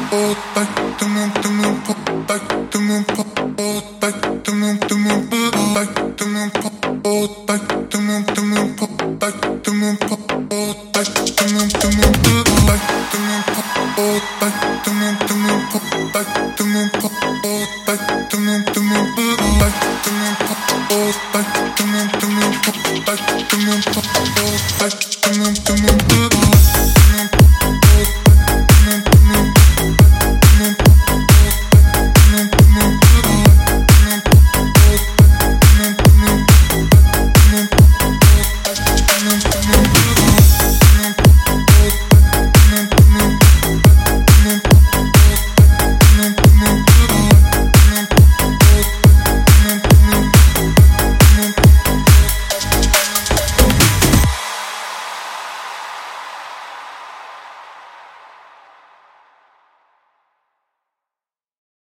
Back to the moon, back to the moon, back to the moon, back to the moon, back to the moon.